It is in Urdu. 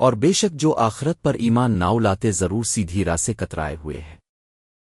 اور بے شک جو آخرت پر ایمان ناؤ لاتے ضرور سیدھی راہ سے کترائے ہوئے ہیں۔